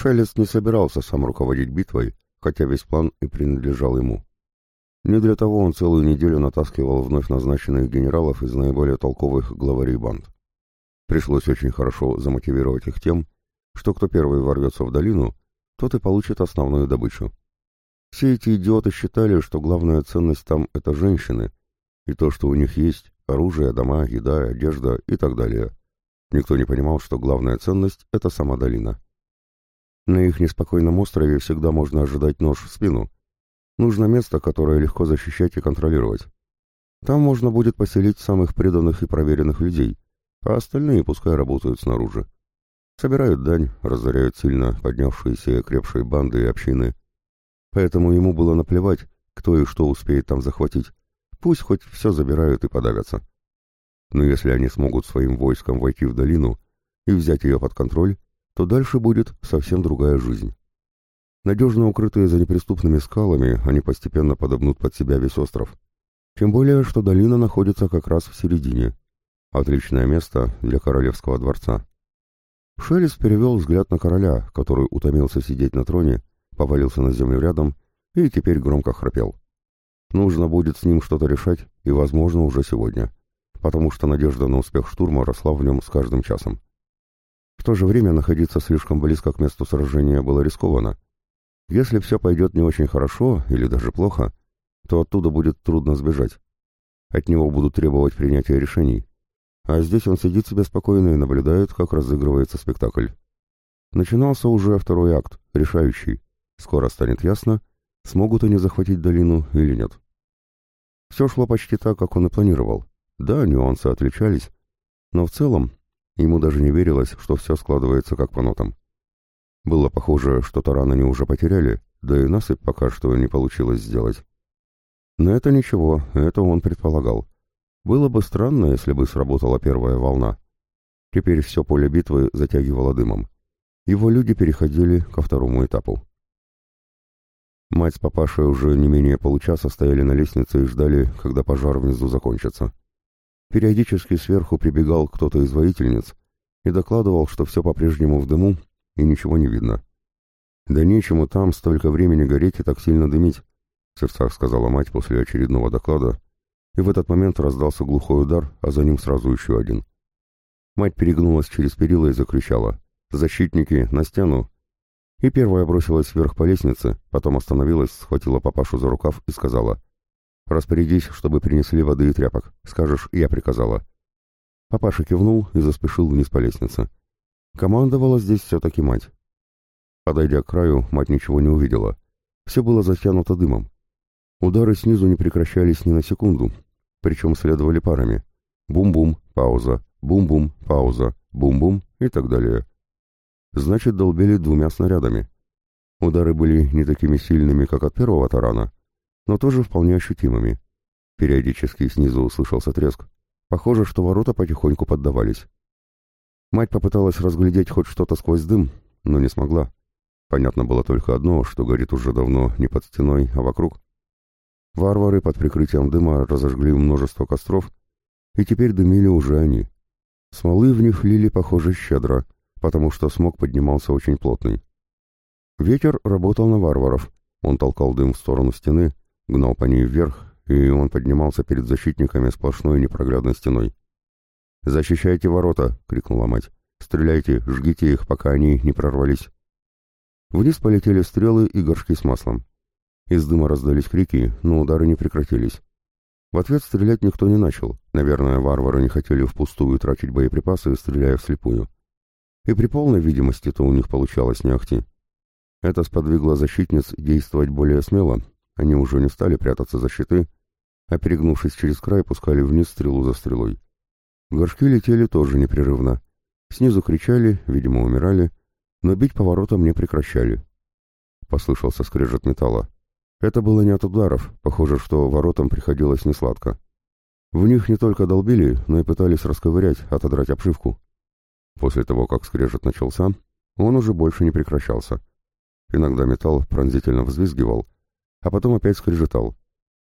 Шелест не собирался сам руководить битвой, хотя весь план и принадлежал ему. Не для того он целую неделю натаскивал вновь назначенных генералов из наиболее толковых главарей банд. Пришлось очень хорошо замотивировать их тем, что кто первый ворвется в долину, тот и получит основную добычу. Все эти идиоты считали, что главная ценность там — это женщины, и то, что у них есть — оружие, дома, еда, одежда и так далее. Никто не понимал, что главная ценность — это сама долина. На их неспокойном острове всегда можно ожидать нож в спину. Нужно место, которое легко защищать и контролировать. Там можно будет поселить самых преданных и проверенных людей, а остальные пускай работают снаружи. Собирают дань, разоряют сильно поднявшиеся и крепшие банды и общины. Поэтому ему было наплевать, кто и что успеет там захватить. Пусть хоть все забирают и подавятся. Но если они смогут своим войском войти в долину и взять ее под контроль, то дальше будет совсем другая жизнь. Надежно укрытые за неприступными скалами, они постепенно подобнут под себя весь остров. Тем более, что долина находится как раз в середине. Отличное место для королевского дворца. Шелест перевел взгляд на короля, который утомился сидеть на троне, повалился на землю рядом и теперь громко храпел. Нужно будет с ним что-то решать, и, возможно, уже сегодня, потому что надежда на успех штурма росла в нем с каждым часом. В то же время находиться слишком близко к месту сражения было рискованно. Если все пойдет не очень хорошо или даже плохо, то оттуда будет трудно сбежать. От него будут требовать принятия решений. А здесь он сидит себе спокойно и наблюдает, как разыгрывается спектакль. Начинался уже второй акт, решающий. Скоро станет ясно, смогут они захватить долину или нет. Все шло почти так, как он и планировал. Да, нюансы отличались, но в целом Ему даже не верилось, что все складывается как по нотам. Было похоже, что таран они уже потеряли, да и насыпь пока что не получилось сделать. Но это ничего, это он предполагал. Было бы странно, если бы сработала первая волна. Теперь все поле битвы затягивало дымом. Его люди переходили ко второму этапу. Мать с папашей уже не менее получаса стояли на лестнице и ждали, когда пожар внизу закончится. Периодически сверху прибегал кто-то из воительниц и докладывал, что все по-прежнему в дыму и ничего не видно. «Да нечему там столько времени гореть и так сильно дымить», — в сердцах сказала мать после очередного доклада, и в этот момент раздался глухой удар, а за ним сразу еще один. Мать перегнулась через перила и закричала «Защитники, на стену!» И первая бросилась вверх по лестнице, потом остановилась, схватила папашу за рукав и сказала «Распорядись, чтобы принесли воды и тряпок. Скажешь, я приказала». Папаша кивнул и заспешил вниз по лестнице. Командовала здесь все-таки мать. Подойдя к краю, мать ничего не увидела. Все было затянуто дымом. Удары снизу не прекращались ни на секунду, причем следовали парами. Бум-бум, пауза, бум-бум, пауза, бум-бум и так далее. Значит, долбили двумя снарядами. Удары были не такими сильными, как от первого тарана, но тоже вполне ощутимыми. Периодически снизу услышался треск. Похоже, что ворота потихоньку поддавались. Мать попыталась разглядеть хоть что-то сквозь дым, но не смогла. Понятно было только одно, что горит уже давно не под стеной, а вокруг. Варвары под прикрытием дыма разожгли множество костров, и теперь дымили уже они. Смолы в них лили, похоже, щедро, потому что смог поднимался очень плотный. Ветер работал на варваров. Он толкал дым в сторону стены, гнал по ней вверх, и он поднимался перед защитниками сплошной непроглядной стеной. «Защищайте ворота!» — крикнула мать. «Стреляйте, жгите их, пока они не прорвались!» Вниз полетели стрелы и горшки с маслом. Из дыма раздались крики, но удары не прекратились. В ответ стрелять никто не начал. Наверное, варвары не хотели впустую тратить боеприпасы, стреляя вслепую. И при полной видимости-то у них получалось не ахти. Это сподвигло защитниц действовать более смело они уже не стали прятаться за щиты, а перегнувшись через край, пускали вниз стрелу за стрелой. Горшки летели тоже непрерывно. Снизу кричали, видимо, умирали, но бить поворотом не прекращали. Послышался скрежет металла. Это было не от ударов, похоже, что воротам приходилось несладко. В них не только долбили, но и пытались расковырять, отодрать обшивку. После того, как скрежет начался, он уже больше не прекращался. Иногда металл пронзительно взвизгивал, а потом опять скрежетал.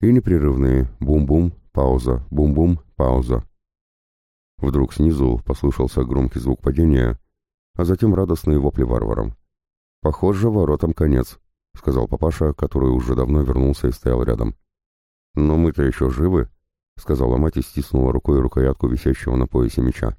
И непрерывные бум-бум, пауза, бум-бум, пауза. Вдруг снизу послышался громкий звук падения, а затем радостные вопли варварам. «Похоже, воротам конец», — сказал папаша, который уже давно вернулся и стоял рядом. «Но мы-то еще живы», — сказала мать и стиснула рукой рукоятку висящего на поясе меча.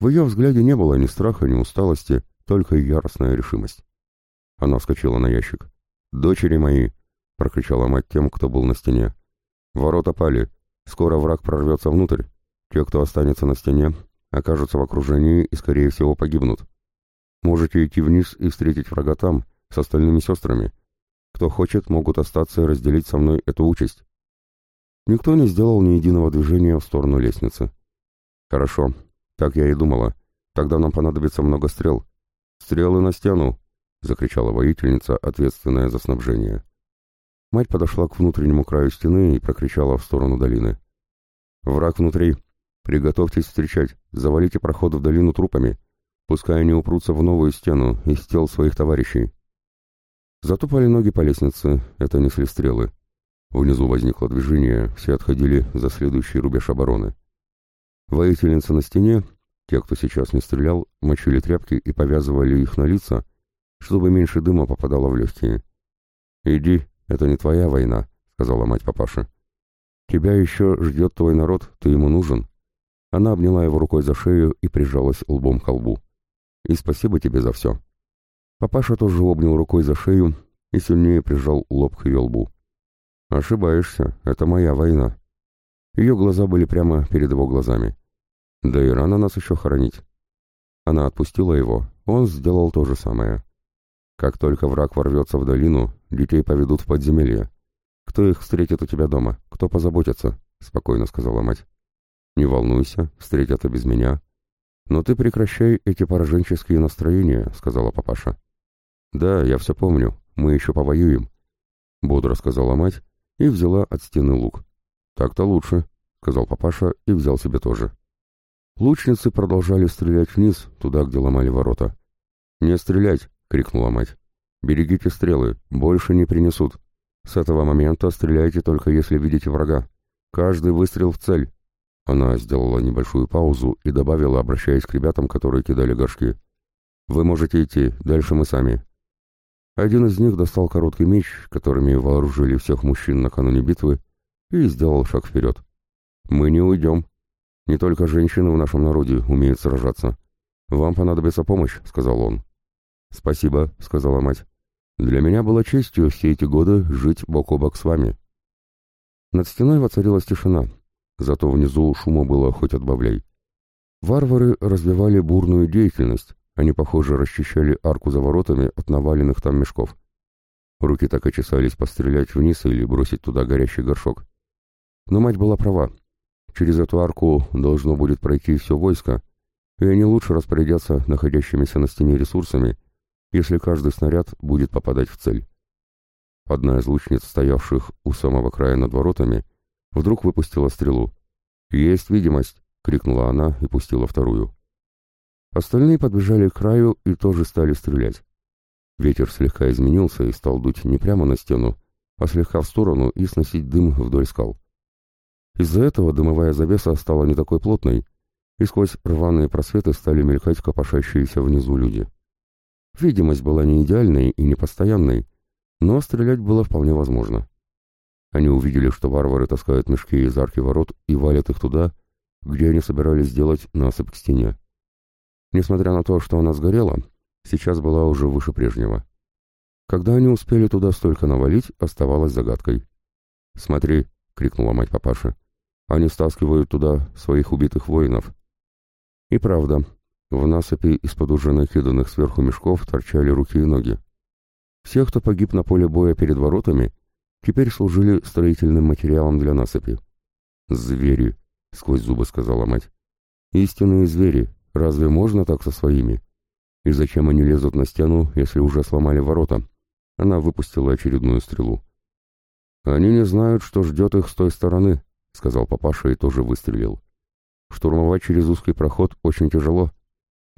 В ее взгляде не было ни страха, ни усталости, только яростная решимость. Она вскочила на ящик. «Дочери мои!» — прокричала мать тем, кто был на стене. «Ворота пали. Скоро враг прорвется внутрь. Те, кто останется на стене, окажутся в окружении и, скорее всего, погибнут. Можете идти вниз и встретить врага там, с остальными сестрами. Кто хочет, могут остаться и разделить со мной эту участь. Никто не сделал ни единого движения в сторону лестницы. Хорошо, так я и думала. Тогда нам понадобится много стрел. Стрелы на стену! Закричала воительница, ответственная за снабжение. Мать подошла к внутреннему краю стены и прокричала в сторону долины. «Враг внутри! Приготовьтесь встречать! Завалите проход в долину трупами! Пускай они упрутся в новую стену из тел своих товарищей!» Затупали ноги по лестнице, это несли стрелы. Внизу возникло движение, все отходили за следующий рубеж обороны. Воительницы на стене, те, кто сейчас не стрелял, мочили тряпки и повязывали их на лица, чтобы меньше дыма попадало в легкие. «Иди, это не твоя война», — сказала мать папаши. «Тебя еще ждет твой народ, ты ему нужен». Она обняла его рукой за шею и прижалась лбом к лбу. «И спасибо тебе за все». Папаша тоже обнял рукой за шею и сильнее прижал лоб к ее лбу. «Ошибаешься, это моя война». Ее глаза были прямо перед его глазами. «Да и рано нас еще хоронить». Она отпустила его, он сделал то же самое. Как только враг ворвется в долину, детей поведут в подземелье. Кто их встретит у тебя дома? Кто позаботится?» — спокойно сказала мать. «Не волнуйся, встретят и без меня». «Но ты прекращай эти пораженческие настроения», — сказала папаша. «Да, я все помню. Мы еще повоюем», — бодро сказала мать и взяла от стены лук. «Так-то лучше», — сказал папаша и взял себе тоже. Лучницы продолжали стрелять вниз, туда, где ломали ворота. «Не стрелять!» — крикнула мать. «Берегите стрелы, больше не принесут. С этого момента стреляйте только если видите врага. Каждый выстрел в цель». Она сделала небольшую паузу и добавила, обращаясь к ребятам, которые кидали горшки. «Вы можете идти, дальше мы сами. Один из них достал короткий меч, которыми вооружили всех мужчин накануне битвы, и сделал шаг вперед. «Мы не уйдем. Не только женщины в нашем народе умеют сражаться. Вам понадобится помощь», — сказал он. «Спасибо», — сказала мать. «Для меня было честью все эти годы жить бок о бок с вами». Над стеной воцарилась тишина, зато внизу шума было хоть отбавляй. Варвары развивали бурную деятельность, они, похоже, расчищали арку за воротами от наваленных там мешков. Руки так и чесались пострелять вниз или бросить туда горящий горшок. Но мать была права. Через эту арку должно будет пройти все войско, и они лучше распорядятся находящимися на стене ресурсами, если каждый снаряд будет попадать в цель. Одна из лучниц, стоявших у самого края над воротами, вдруг выпустила стрелу. «Есть видимость!» — крикнула она и пустила вторую. Остальные подбежали к краю и тоже стали стрелять. Ветер слегка изменился и стал дуть не прямо на стену, а слегка в сторону и сносить дым вдоль скал. Из-за этого дымовая завеса стала не такой плотной, и сквозь рваные просветы стали мелькать копошащиеся внизу люди. Видимость была не идеальной и не постоянной, но стрелять было вполне возможно. Они увидели, что варвары таскают мешки из арки ворот и валят их туда, где они собирались сделать насыпь к стене. Несмотря на то, что она сгорела, сейчас была уже выше прежнего. Когда они успели туда столько навалить, оставалось загадкой. «Смотри!» — крикнула мать папаши. «Они стаскивают туда своих убитых воинов». И правда, в насыпи из-под уже накиданных сверху мешков торчали руки и ноги. Все, кто погиб на поле боя перед воротами, теперь служили строительным материалом для насыпи. «Звери!» — сквозь зубы сказала мать. «Истинные звери, Разве можно так со своими? И зачем они лезут на стену, если уже сломали ворота? Она выпустила очередную стрелу. «Они не знают, что ждет их с той стороны», — сказал папаша и тоже выстрелил. «Штурмовать через узкий проход очень тяжело,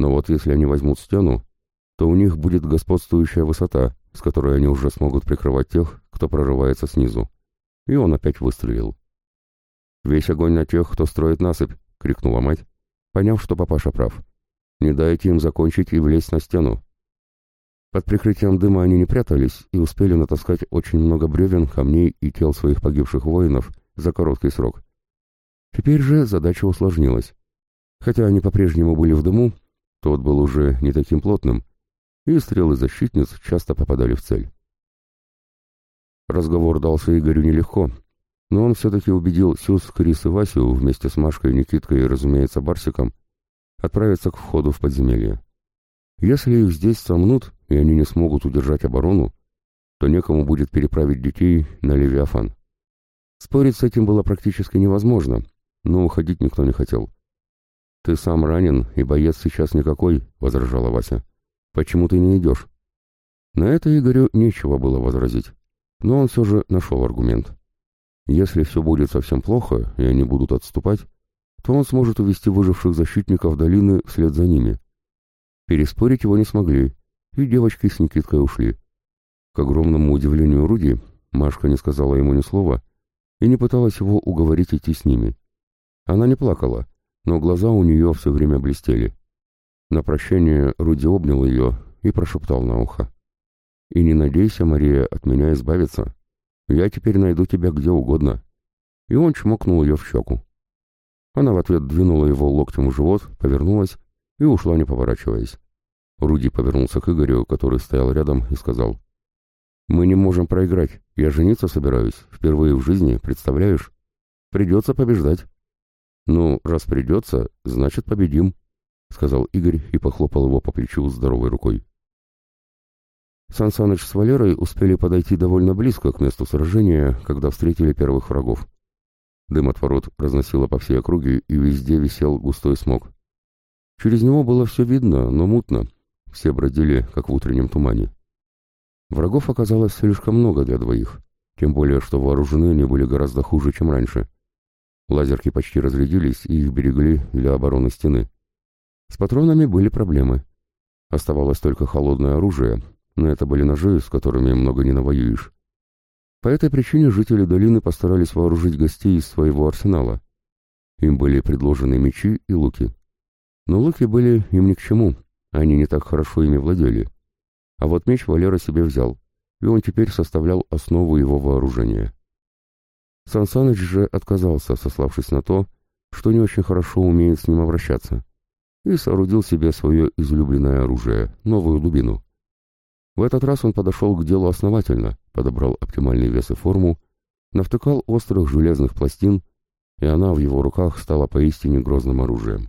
но вот если они возьмут стену, то у них будет господствующая высота, с которой они уже смогут прикрывать тех, кто прорывается снизу». И он опять выстрелил. «Весь огонь на тех, кто строит насыпь!» — крикнула мать, поняв, что папаша прав. «Не дайте им закончить и влезть на стену». Под прикрытием дыма они не прятались и успели натаскать очень много бревен, камней и тел своих погибших воинов за короткий срок. Теперь же задача усложнилась. Хотя они по-прежнему были в дыму, тот был уже не таким плотным, и стрелы защитниц часто попадали в цель. Разговор дался Игорю нелегко, но он все-таки убедил Сюз, Крис и Васю вместе с Машкой, Никиткой и, разумеется, Барсиком отправиться к входу в подземелье. Если их здесь сомнут, и они не смогут удержать оборону, то некому будет переправить детей на Левиафан. Спорить с этим было практически невозможно, но уходить никто не хотел. «Ты сам ранен, и боец сейчас никакой», — возражала Вася. «Почему ты не идешь?» На это Игорю нечего было возразить, но он все же нашел аргумент. Если все будет совсем плохо, и они будут отступать, то он сможет увести выживших защитников долины вслед за ними. Переспорить его не смогли, и девочки с Никиткой ушли. К огромному удивлению Руди, Машка не сказала ему ни слова и не пыталась его уговорить идти с ними. Она не плакала, но глаза у нее все время блестели. На прощание Руди обнял ее и прошептал на ухо. «И не надейся, Мария, от меня избавиться. Я теперь найду тебя где угодно». И он чмокнул ее в щеку. Она в ответ двинула его локтем в живот, повернулась и ушла, не поворачиваясь. Руди повернулся к Игорю, который стоял рядом, и сказал, «Мы не можем проиграть. Я жениться собираюсь. Впервые в жизни, представляешь? Придется побеждать». «Ну, раз придется, значит, победим», — сказал Игорь и похлопал его по плечу здоровой рукой. Сан Саныч с Валерой успели подойти довольно близко к месту сражения, когда встретили первых врагов. Дым от ворот разносило по всей округе, и везде висел густой смог. Через него было все видно, но мутно. Все бродили, как в утреннем тумане. Врагов оказалось слишком много для двоих, тем более, что вооружены они были гораздо хуже, чем раньше. Лазерки почти разрядились, и их берегли для обороны стены. С патронами были проблемы. Оставалось только холодное оружие, но это были ножи, с которыми много не навоюешь. По этой причине жители долины постарались вооружить гостей из своего арсенала. Им были предложены мечи и луки. Но луки были им ни к чему, они не так хорошо ими владели. А вот меч Валера себе взял, и он теперь составлял основу его вооружения. Сансаныч же отказался, сославшись на то, что не очень хорошо умеет с ним обращаться, и соорудил себе свое излюбленное оружие — новую дубину. В этот раз он подошел к делу основательно, подобрал оптимальный вес и форму, навтыкал острых железных пластин, и она в его руках стала поистине грозным оружием.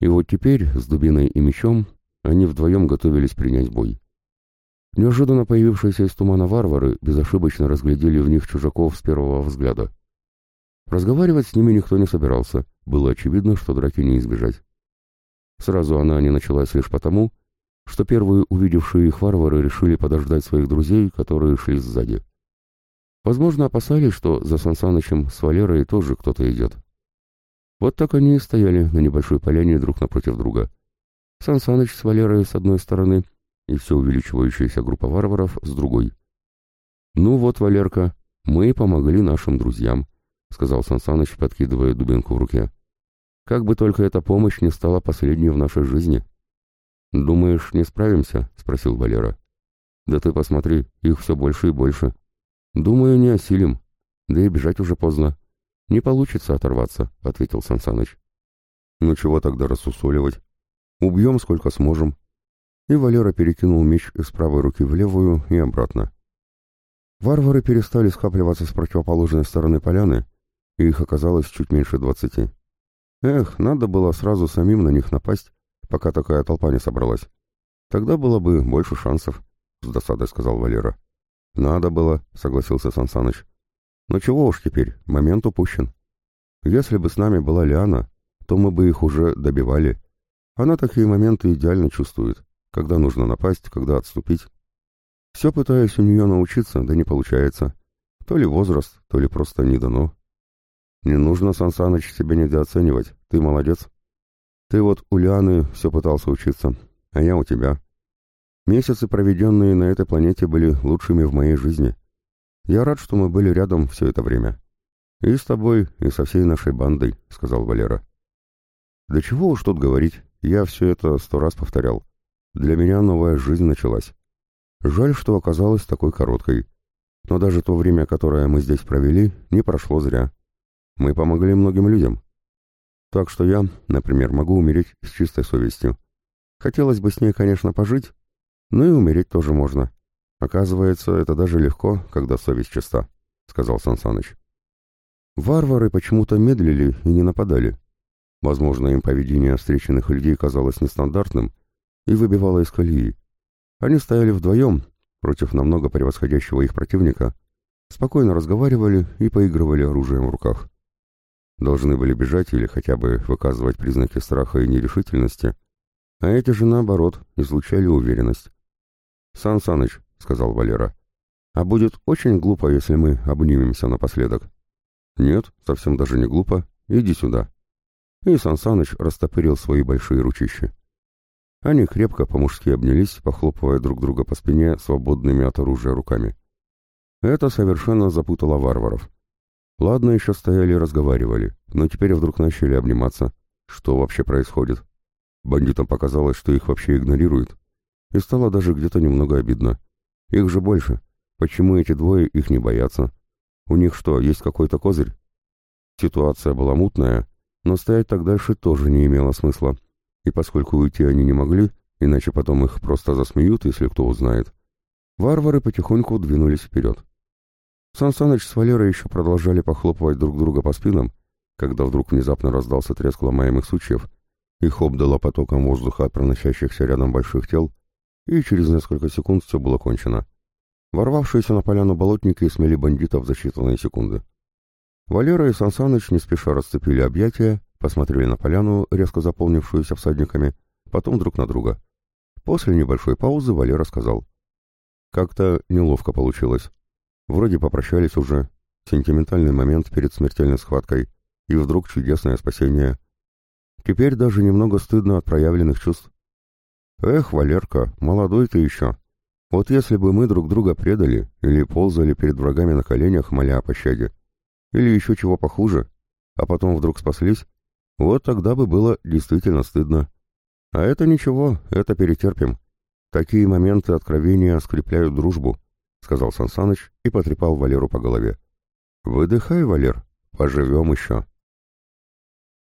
И вот теперь, с дубиной и мечом, они вдвоем готовились принять бой. Неожиданно появившиеся из тумана варвары безошибочно разглядели в них чужаков с первого взгляда. Разговаривать с ними никто не собирался, было очевидно, что драки не избежать. Сразу она не началась лишь потому, что первые увидевшие их варвары решили подождать своих друзей, которые шли сзади. Возможно, опасались, что за Сансанычем с Валерой тоже кто-то идет. Вот так они и стояли на небольшой поляне друг напротив друга. Сансаныч с Валерой с одной стороны — и все увеличивающаяся группа варваров с другой. «Ну вот, Валерка, мы помогли нашим друзьям», — сказал Сансаныч, подкидывая дубинку в руке. «Как бы только эта помощь не стала последней в нашей жизни». «Думаешь, не справимся?» — спросил Валера. «Да ты посмотри, их все больше и больше. Думаю, не осилим. Да и бежать уже поздно. Не получится оторваться», — ответил Сансаныч. «Ну чего тогда рассусоливать? Убьем сколько сможем, и Валера перекинул меч из правой руки в левую и обратно. Варвары перестали скапливаться с противоположной стороны поляны, и их оказалось чуть меньше двадцати. Эх, надо было сразу самим на них напасть, пока такая толпа не собралась. Тогда было бы больше шансов, — с досадой сказал Валера. Надо было, — согласился Сансаныч. Но чего уж теперь, момент упущен. Если бы с нами была Лиана, то мы бы их уже добивали. Она такие моменты идеально чувствует когда нужно напасть, когда отступить. Все пытаюсь у нее научиться, да не получается. То ли возраст, то ли просто не дано. Не нужно, Сансаныч, себя недооценивать, ты молодец. Ты вот у Лианы все пытался учиться, а я у тебя. Месяцы, проведенные на этой планете, были лучшими в моей жизни. Я рад, что мы были рядом все это время. И с тобой, и со всей нашей бандой, — сказал Валера. Да чего уж тут говорить, я все это сто раз повторял. Для меня новая жизнь началась. Жаль, что оказалась такой короткой. Но даже то время, которое мы здесь провели, не прошло зря. Мы помогли многим людям. Так что я, например, могу умереть с чистой совестью. Хотелось бы с ней, конечно, пожить, но и умереть тоже можно. Оказывается, это даже легко, когда совесть чиста, — сказал Сансаныч. Варвары почему-то медлили и не нападали. Возможно, им поведение встреченных людей казалось нестандартным и выбивало из колеи. Они стояли вдвоем, против намного превосходящего их противника, спокойно разговаривали и поигрывали оружием в руках. Должны были бежать или хотя бы выказывать признаки страха и нерешительности, а эти же, наоборот, излучали уверенность. «Сан Саныч», — сказал Валера, — «а будет очень глупо, если мы обнимемся напоследок». «Нет, совсем даже не глупо. Иди сюда». И Сан Саныч растопырил свои большие ручища. Они крепко по-мужски обнялись, похлопывая друг друга по спине свободными от оружия руками. Это совершенно запутало варваров. Ладно, еще стояли и разговаривали, но теперь вдруг начали обниматься. Что вообще происходит? Бандитам показалось, что их вообще игнорируют. И стало даже где-то немного обидно. Их же больше. Почему эти двое их не боятся? У них что, есть какой-то козырь? Ситуация была мутная, но стоять так дальше тоже не имело смысла и поскольку уйти они не могли, иначе потом их просто засмеют, если кто узнает, варвары потихоньку двинулись вперед. Сан Саныч с Валерой еще продолжали похлопывать друг друга по спинам, когда вдруг внезапно раздался треск ломаемых сучьев, их обдало потоком воздуха от проносящихся рядом больших тел, и через несколько секунд все было кончено. Ворвавшиеся на поляну болотники смели бандитов за считанные секунды. Валера и Сан Саныч не спеша расцепили объятия посмотрели на поляну, резко заполнившуюся всадниками, потом друг на друга. После небольшой паузы Валера сказал. «Как-то неловко получилось. Вроде попрощались уже. Сентиментальный момент перед смертельной схваткой. И вдруг чудесное спасение. Теперь даже немного стыдно от проявленных чувств. Эх, Валерка, молодой ты еще. Вот если бы мы друг друга предали или ползали перед врагами на коленях, моля о пощаде, или еще чего похуже, а потом вдруг спаслись, вот тогда бы было действительно стыдно. А это ничего, это перетерпим. Такие моменты откровения скрепляют дружбу, — сказал Сансаныч и потрепал Валеру по голове. «Выдыхай, Валер, поживем еще».